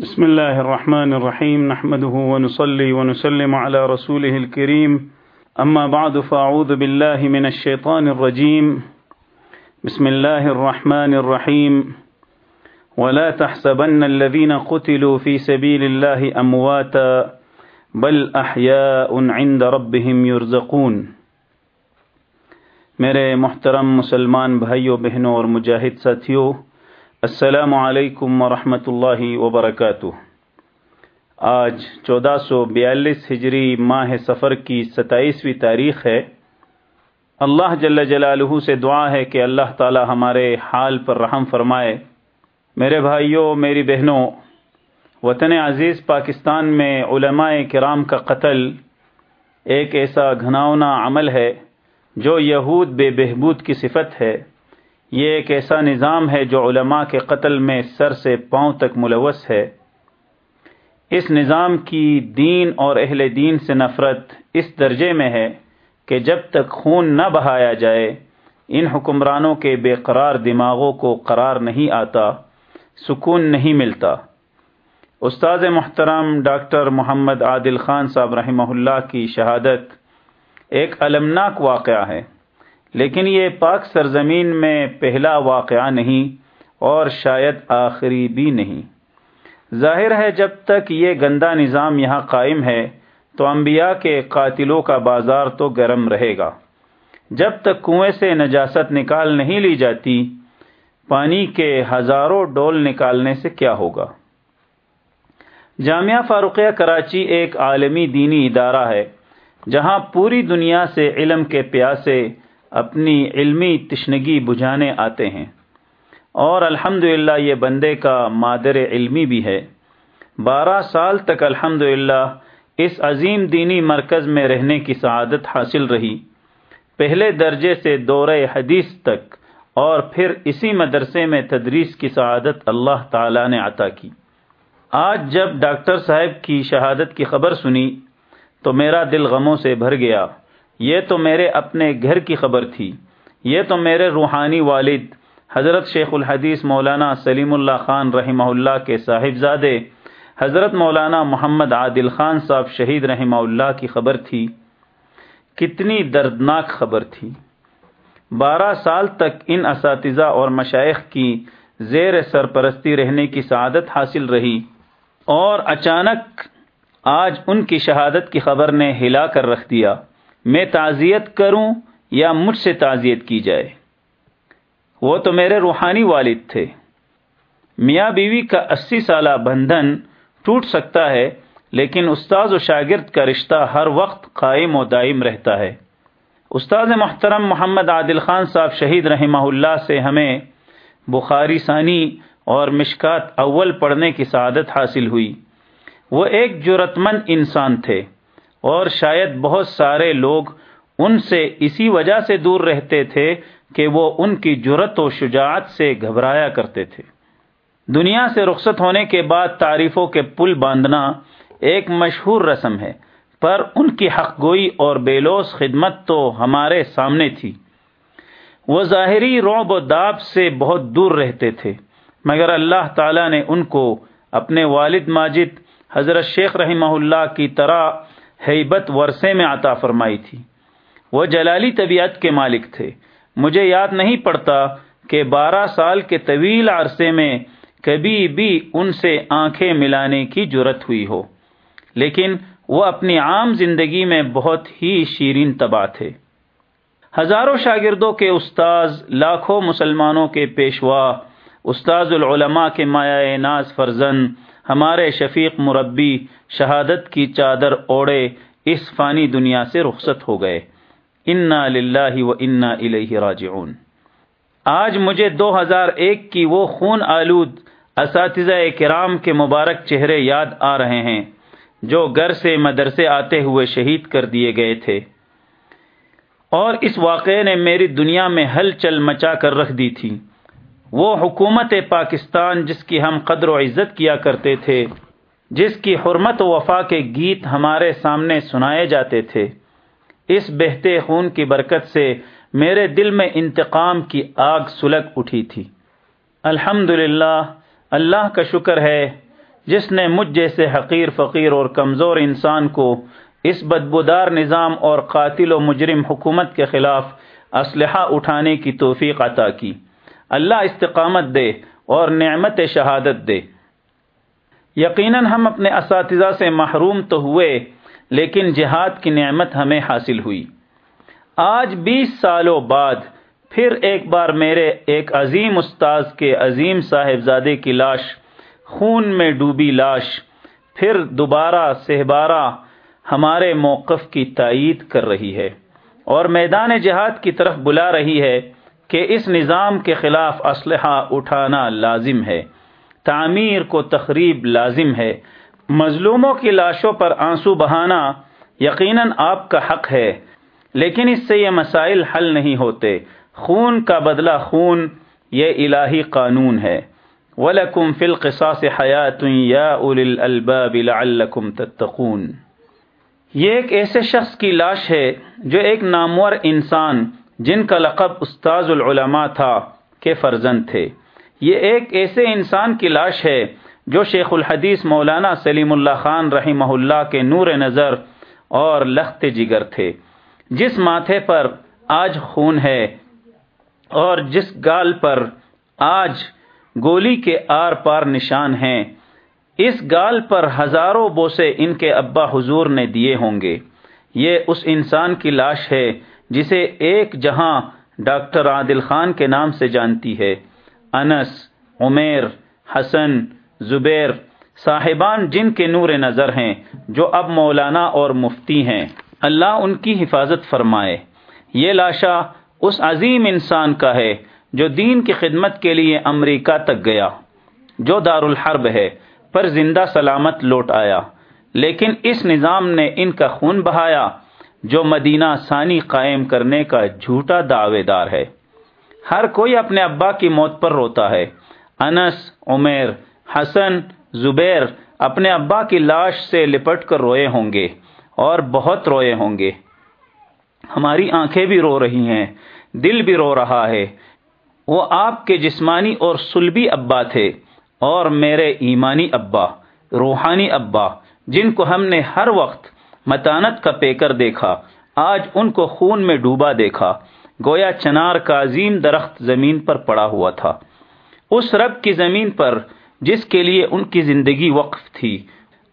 بسم الله الرحمن الرحيم. نحمده ونصلي ونسلم على رسوله الكريم. أما بعد فأعوذ بالله من الشيطان الرجيم. بسم الله الرحمن الرحيم. ولا تحسبن الذين قتلوا في سبيل الله أمواتا بل أحياء عند ربهم يرزقون. میرے محترم مسلمان بھائیوں بہنوں اور مجاہد ساتھیوں السلام علیکم ورحمۃ اللہ وبرکاتہ۔ آج چودہ سو بیالیس ہجری ماہ سفر کی ستائیسویں تاریخ ہے۔ اللہ جل جلالہ سے دعا ہے کہ اللہ تعالی ہمارے حال پر رحم فرمائے۔ میرے بھائیوں، میری بہنوں، وطن عزیز پاکستان میں علماء کرام کا قتل ایک ایسا گھناؤنا عمل ہے جو یہود بے بہبود کی صفت ہے۔ یہ ایک ایسا نظام ہے جو علماء کے قتل میں سر سے پاؤں تک ملوث ہے۔ اس نظام کی دین اور اہل دین سے نفرت اس درجے میں ہے کہ جب تک خون نہ بہایا جائے، ان حکمرانوں کے بے قرار دماغوں کو قرار نہیں آتا، سکون نہیں ملتا۔ استاذ محترم ڈاکٹر محمد عادل خان صاحب رحمہ اللہ کی شہادت ایک المناک واقعہ ہے۔ لیکن یہ پاک سرزمین میں پہلا واقعہ نہیں اور شاید آخری بھی نہیں۔ ظاہر ہے جب تک یہ گندا نظام یہاں قائم ہے، تو انبیاء کے قاتلوں کا بازار تو گرم رہے گا۔ جب تک کنویں سے نجاست نکال نہیں لی جاتی، پانی کے ہزاروں ڈول نکالنے سے کیا ہوگا؟ جامعہ فاروقیہ کراچی ایک عالمی دینی ادارہ ہے، جہاں پوری دنیا سے علم کے پیاسے اپنی علمی تشنگی بجھانے آتے ہیں۔ اور الحمد یہ بندے کا مادر علمی بھی ہے۔ بارہ سال تک الحمد اس عظیم دینی مرکز میں رہنے کی سعادت حاصل رہی۔ پہلے درجے سے دورہ حدیث تک اور پھر اسی مدرسے میں تدریس کی سعادت اللہ تعالی نے عطا کی۔ آج جب ڈاکٹر صاحب کی شہادت کی خبر سنی تو میرا دل غموں سے بھر گیا۔ یہ تو میرے اپنے گھر کی خبر تھی، یہ تو میرے روحانی والد، حضرت شیخ الحدیث مولانا سلیم اللہ خان رحمہ اللہ کے صاحبزادے، حضرت مولانا محمد عادل خان صاحب شہید رحمہ اللہ کی خبر تھی۔ کتنی دردناک خبر تھی۔ بارہ سال تک ان اساتذہ اور مشائق کی زیر سرپرستی رہنے کی سعادت حاصل رہی اور اچانک آج ان کی شہادت کی خبر نے ہلا کر رکھ دیا۔ میں تعزیت کروں یا مجھ سے تعزیت کی جائے؟ وہ تو میرے روحانی والد تھے۔ میاں بیوی کا اسی سالہ بندھن ٹوٹ سکتا ہے، لیکن استاذ و شاگرد کا رشتہ ہر وقت قائم و دائم رہتا ہے۔ استاذ محترم محمد عادل خان صاحب شہید رحمہ اللہ سے ہمیں بخاری ثانی اور مشکات اول پڑھنے کی سعادت حاصل ہوئی۔ وہ ایک جرت مند انسان تھے۔ اور شاید بہت سارے لوگ ان سے اسی وجہ سے دور رہتے تھے کہ وہ ان کی جرت و شجاعت سے گھبرایا کرتے تھے۔ دنیا سے رخصت ہونے کے بعد تعریفوں کے پل باندھنا ایک مشہور رسم ہے، پر ان کی حق گوئی اور بیلوس خدمت تو ہمارے سامنے تھی۔ وہ ظاہری روب و داب سے بہت دور رہتے تھے، مگر اللہ تعالی نے ان کو اپنے والد ماجد، حضرت شیخ رحمہ اللہ کی طرح حیبت ورثے میں عطا فرمائی تھی۔ وہ جلالی طبیعت کے مالک تھے۔ مجھے یاد نہیں پڑتا کہ بارہ سال کے طویل عرصے میں کبھی بھی ان سے آنکھیں ملانے کی جرت ہوئی ہو۔ لیکن وہ اپنی عام زندگی میں بہت ہی شیرین تباہ تھے۔ ہزاروں شاگردوں کے استاذ، لاکھوں مسلمانوں کے پیشوا، استاذ العلماء کے مایا ناز فرزن ہمارے شفیق مربی شہادت کی چادر اوڑے اس فانی دنیا سے رخصت ہو گئے۔ انا للہ و انا الیہ راجعون۔ آج مجھے دو ہزار ایک کی وہ خون آلود اساتذہ کرام کے مبارک چہرے یاد آ رہے ہیں جو گھر سے مدرسے آتے ہوئے شہید کر دیے گئے تھے۔ اور اس واقعے نے میری دنیا میں ہل چل مچا کر رکھ دی تھی۔ وہ حکومت پاکستان جس کی ہم قدر و عزت کیا کرتے تھے، جس کی حرمت و وفا کے گیت ہمارے سامنے سنائے جاتے تھے، اس بہتے خون کی برکت سے میرے دل میں انتقام کی آگ سلگ اٹھی تھی۔ الحمد اللہ کا شکر ہے، جس نے مجھ جیسے حقیر فقیر اور کمزور انسان کو اس بدبودار نظام اور قاتل و مجرم حکومت کے خلاف اسلحہ اٹھانے کی توفیق عطا کی۔ اللہ استقامت دے اور نعمت شہادت دے۔ یقیناً ہم اپنے اساتذہ سے محروم تو ہوئے، لیکن جہاد کی نعمت ہمیں حاصل ہوئی۔ آج بیس سالوں بعد پھر ایک بار میرے ایک عظیم استاذ کے عظیم صاحبزادے کی لاش، خون میں ڈوبی لاش، پھر دوبارہ سہبارہ ہمارے موقف کی تائید کر رہی ہے اور میدان جہاد کی طرف بلا رہی ہے۔ کہ اس نظام کے خلاف اسلحہ اٹھانا لازم ہے۔ تعمیر کو تقریب لازم ہے۔ مظلوموں کی لاشوں پر آنسو بہانا یقیناً آپ کا حق ہے، لیکن اس سے یہ مسائل حل نہیں ہوتے۔ خون کا بدلہ خون، یہ الہی قانون ہے۔ وَلَكُمْ فِي الْقِصَاصِ حَيَاتٌ يَا أُولِي الْأَلْبَابِ لَعَلَّكُمْ تَتَّقُونَ۔ یہ ایک ایسے شخص کی لاش ہے جو ایک نامور انسان جن کا لقب استاذ العلماء تھا، کے فرزند تھے۔ یہ ایک ایسے انسان کی لاش ہے جو شیخ الحدیث مولانا سلیم اللہ خان رحمہ اللہ کے نور نظر اور لخت جگر تھے۔ جس ماتھے پر آج خون ہے اور جس گال پر آج گولی کے آر پار نشان ہیں، اس گال پر ہزاروں بوسے ان کے ابا حضور نے دیے ہوں گے۔ یہ اس انسان کی لاش ہے جسے ایک جہاں ڈاکٹر عادل خان کے نام سے جانتی ہے۔ انس، عمیر، حسن، زبیر، صاحبان جن کے نور نظر ہیں، جو اب مولانا اور مفتی ہیں۔ اللہ ان کی حفاظت فرمائے۔ یہ لاشا اس عظیم انسان کا ہے جو دین کی خدمت کے لیے امریکہ تک گیا، جو دار الحرب ہے، پر زندہ سلامت لوٹ آیا۔ لیکن اس نظام نے ان کا خون بہایا۔ جو مدینہ ثانی قائم کرنے کا جھوٹا دعوے دار ہے۔ ہر کوئی اپنے ابا کی موت پر روتا ہے۔ انس، عمیر، حسن، زبیر اپنے ابا کی لاش سے لپٹ کر روئے ہوں گے اور بہت روئے ہوں گے۔ ہماری آنکھیں بھی رو رہی ہیں، دل بھی رو رہا ہے۔ وہ آپ کے جسمانی اور سلبی ابا تھے اور میرے ایمانی ابا، روحانی ابا، جن کو ہم نے ہر وقت متانت کا پیکر دیکھا، آج ان کو خون میں ڈوبا دیکھا، گویا چنار کا عظیم درخت زمین پر پڑا ہوا تھا۔ اس رب کی زمین پر، جس کے لیے ان کی زندگی وقف تھی،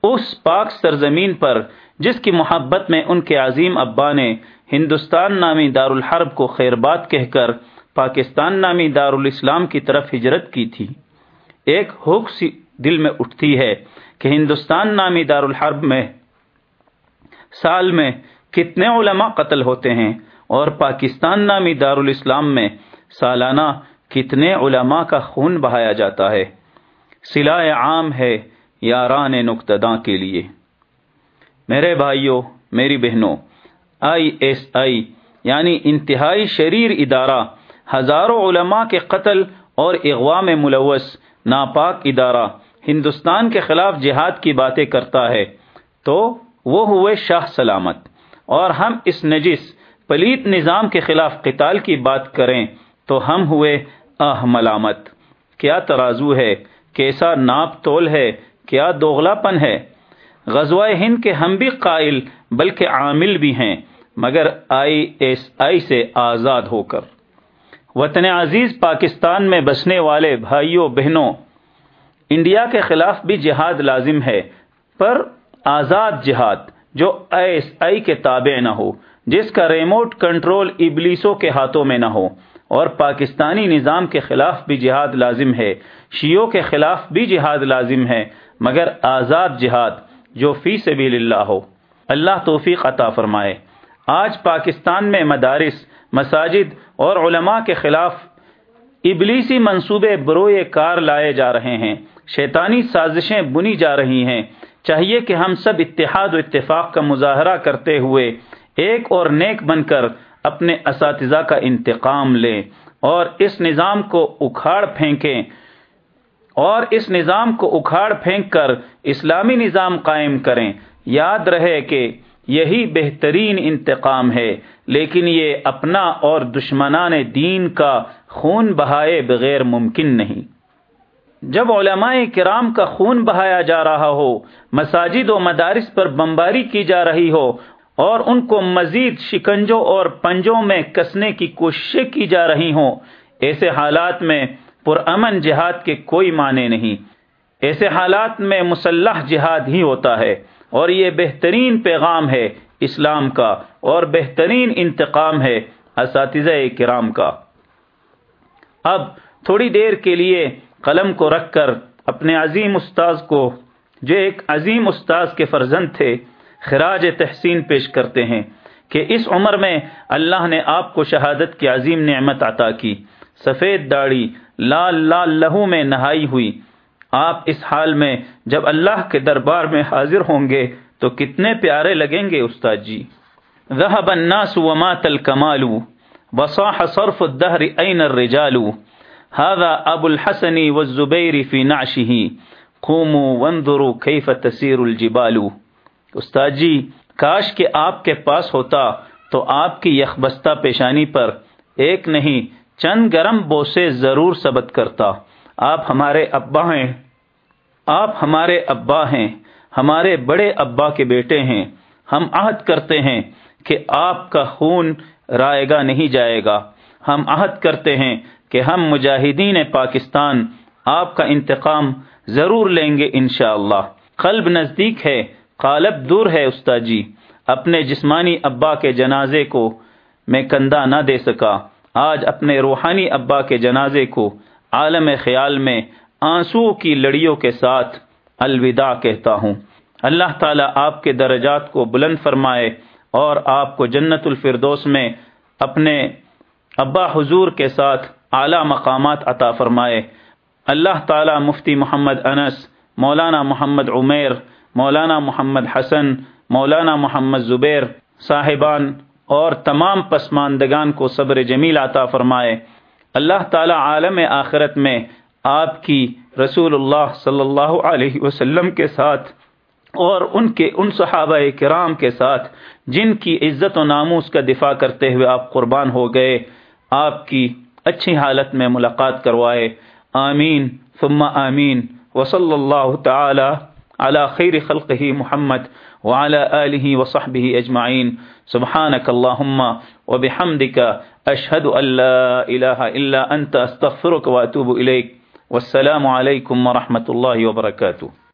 اس پاک سرزمین پر، جس کی محبت میں ان کے عظیم ابا نے ہندوستان نامی دار الحرب کو خیر بات کہہ کر پاکستان نامی دار الاسلام کی طرف ہجرت کی تھی۔ ایک ہوک سی دل میں اٹھتی ہے کہ ہندوستان نامی دار الحرب میں سال میں کتنے علماء قتل ہوتے ہیں اور پاکستان نامی دار الاسلام میں سالانہ کتنے علماء کا خون بہایا جاتا ہے۔ سلائے عام ہے یاران نقتداں کے لیے۔ میرے بھائیوں میری بہنوں، آئی ایس آئی یعنی انتہائی شریر ادارہ ہزاروں علماء کے قتل اور اغوا میں ملوث ناپاک ادارہ ہندوستان کے خلاف جہاد کی باتیں کرتا ہے۔ تو وہ ہوئے شاہ سلامت۔ اور ہم اس نجس، پلیت نظام کے خلاف قتال کی بات کریں تو ہم ہوئے آہ ملامت۔ کیا ترازو ہے؟ کیسا ناپ تول ہے؟ کیا دوغلا پن ہے؟ غزوہ ہند کے ہم بھی قائل، بلکہ عامل بھی ہیں، مگر آئی ایس آئی سے آزاد ہو کر۔ وطن عزیز پاکستان میں بسنے والے بھائیوں، بہنوں، انڈیا کے خلاف بھی جہاد لازم ہے، پر آزاد جہاد، جو ایس آئی کے تابع نہ ہو، جس کا ریموٹ کنٹرول ابلیسوں کے ہاتھوں میں نہ ہو۔ اور پاکستانی نظام کے خلاف بھی جہاد لازم ہے۔ شیعوں کے خلاف بھی جہاد لازم ہے، مگر آزاد جہاد، جو فی سبیل اللہ ہو۔ اللہ توفیق عطا فرمائے۔ آج پاکستان میں مدارس، مساجد اور علماء کے خلاف ابلیسی منصوبے بروئے کار لائے جا رہے ہیں۔ شیطانی سازشیں بنی جا رہی ہیں۔ چاہیے کہ ہم سب اتحاد و اتفاق کا مظاہرہ کرتے ہوئے ایک اور نیک بن کر اپنے اساتذہ کا انتقام لیں اور اس نظام کو اکھاڑ پھینکیں اور اس نظام کو اکھاڑ پھینک کر اسلامی نظام قائم کریں۔ یاد رہے کہ یہی بہترین انتقام ہے، لیکن یہ اپنا اور دشمنان دین کا خون بہائے بغیر ممکن نہیں۔ جب علماء کرام کا خون بہایا جا رہا ہو، مساجد و مدارس پر بمباری کی جا رہی ہو، اور ان کو مزید شکنجوں اور پنجوں میں کسنے کی کوششیں کی جا رہی ہوں، ایسے حالات میں پرامن جہاد کے کوئی معنی نہیں۔ ایسے حالات میں مسلح جہاد ہی ہوتا ہے، اور یہ بہترین پیغام ہے اسلام کا، اور بہترین انتقام ہے اساتذہ کرام کا۔ اب تھوڑی دیر کے لیے قلم کو رکھ کر اپنے عظیم استاذ کو، جو ایک عظیم استاذ کے فرزند تھے، خراج تحسین پیش کرتے ہیں کہ اس عمر میں اللہ نے آپ کو شہادت کی عظیم نعمت عطا کی۔ سفید داڑھی لال لال لہو میں نہائی ہوئی۔ آپ اس حال میں جب اللہ کے دربار میں حاضر ہوں گے تو کتنے پیارے لگیں گے استاد جی۔ ذهب الناس ومات الكمال وصاح صرف الدهر اين الرجال۔ هذا ابو الحسن والزبير في نعشه. قوموا وانظروا كيف تسير الجبال. استاد جی کاش کہ آپ کے پاس ہوتا تو آپ کی یخبستہ پیشانی پر ایک نہیں، چند گرم بوسے ضرور ثبت کرتا۔ آپ ہمارے ابا ہیں۔ آپ ہمارے ابا ہیں۔ ہمارے بڑے ابا کے بیٹے ہیں۔ ہم عہد کرتے ہیں کہ آپ کا خون رائے گا نہیں جائے گا۔ ہم عہد کرتے ہیں کہ ہم مجاہدین پاکستان آپ کا انتقام ضرور لیں گے انشاءاللہ۔ اللہ قلب نزدیک ہے، قالب دور ہے استاد جی اپنے جسمانی ابا کے جنازے کو میں کندھا نہ دے سکا۔ آج اپنے روحانی ابا کے جنازے کو عالم خیال میں آنسو کی لڑیوں کے ساتھ الوداع کہتا ہوں۔ اللہ تعالیٰ آپ کے درجات کو بلند فرمائے اور آپ کو جنت الفردوس میں اپنے ابا حضور کے ساتھ اعلی مقامات عطا فرمائے۔ اللہ تعالیٰ مفتی محمد انس، مولانا محمد عمیر، مولانا محمد حسن، مولانا محمد زبیر صاحبان اور تمام پسماندگان کو صبر جمیل عطا فرمائے۔ اللہ تعالی عالم آخرت میں آپ کی رسول اللہ صلی اللہ علیہ وسلم کے ساتھ اور ان کے، ان صحابہ کرام کے ساتھ جن کی عزت و ناموس کا دفاع کرتے ہوئے آپ قربان ہو گئے۔ آپ کی اچھی حالت میں ملاقات کروائے۔ آمین۔ ثم آمین۔ وصلی اللہ تعالی على خیر خلقه محمد وعلى آله وصحبه أجمعين سبحانك اللهم وبحمدك أشهد أن لا إله إلا أنت أستغفرك وأتوب إليك والسلام عليكم ورحمة الله وبركاته